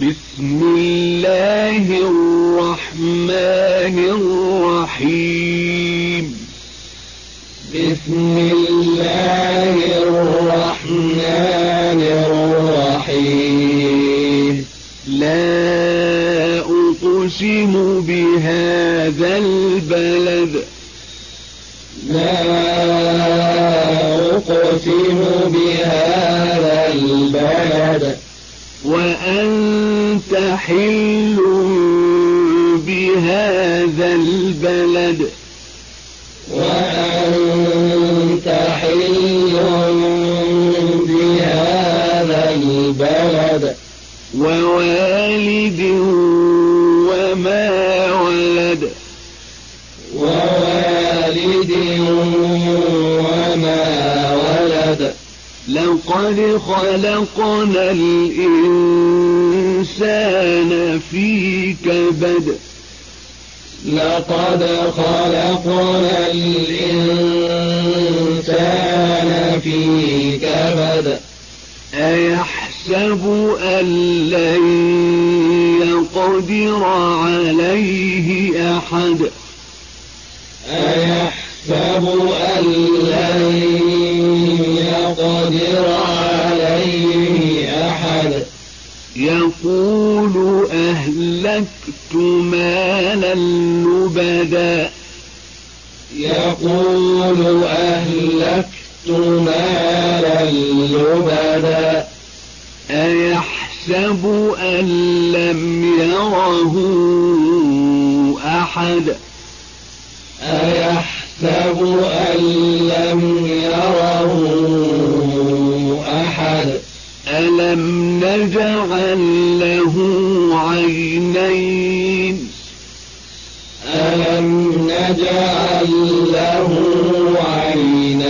بسم الله الرحمن الرحيم. بسم الله الرحمن الرحيم. لا أقسم بهذا البلد. لا أقسم بهذا البلد. وأنت حل بهذا البلد. وأنت حل بهذا البلد. ووالد وما ولد. ووالد لقد خلقنا الإنسان في كبد. لقد خلقنا الإنسان في كبد. أيحسب أن لن يقدر عليه أحد؟ أيحسب أن لن يقدر عليه أحد. يقول أهلكت مالا لبدا. يقول أهلكت مالا لبدا. أيحسب أن لم يره أحد؟ أيحسب أن لم يره ألم نجعل له عينين؟ ألم نجعل له عينين؟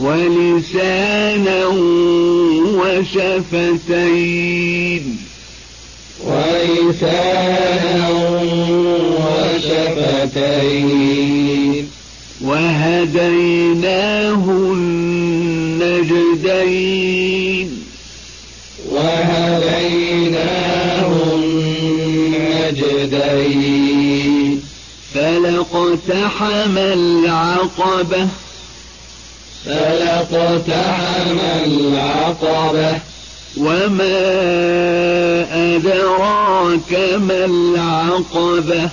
ولسانا وشفتين. ولسانا وشفتين. وهديناه النجدين وهديناه النجدين. فلقتحم العقبة. فلقتحم العقبة. وما أدراك ما العقبة.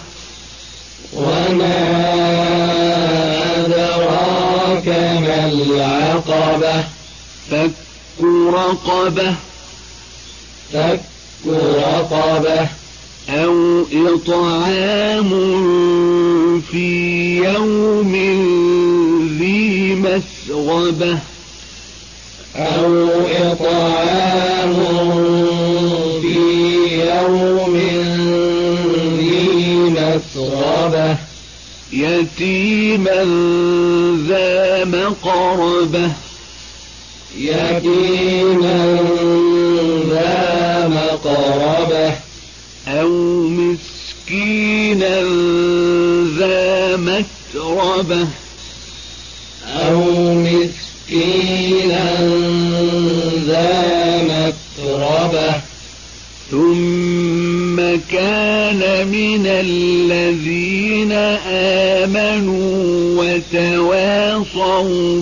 وما أدراك ما العقبة. فك رقبة فك رقبة أو إطعام في يوم ذي مسغبة أو إطعام في يوم ذي مسغبة يتيما ذا مقربة يتيما ذا مقربة أو مسكينا ذا متربة أو مسكينا ذا متربة ثم كان من الذين آمنوا وتواصوا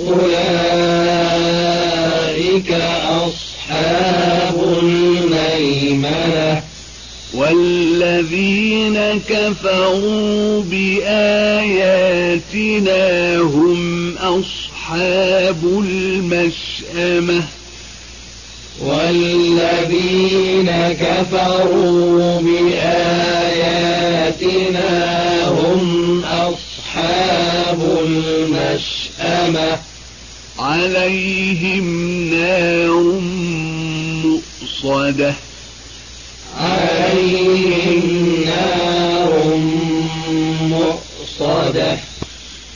أولئك أصحاب الميمنة. والذين كفروا بآياتنا هم أصحاب المشأمة. والذين كفروا بآياتنا هم أصحاب عليهم نار مؤصدة.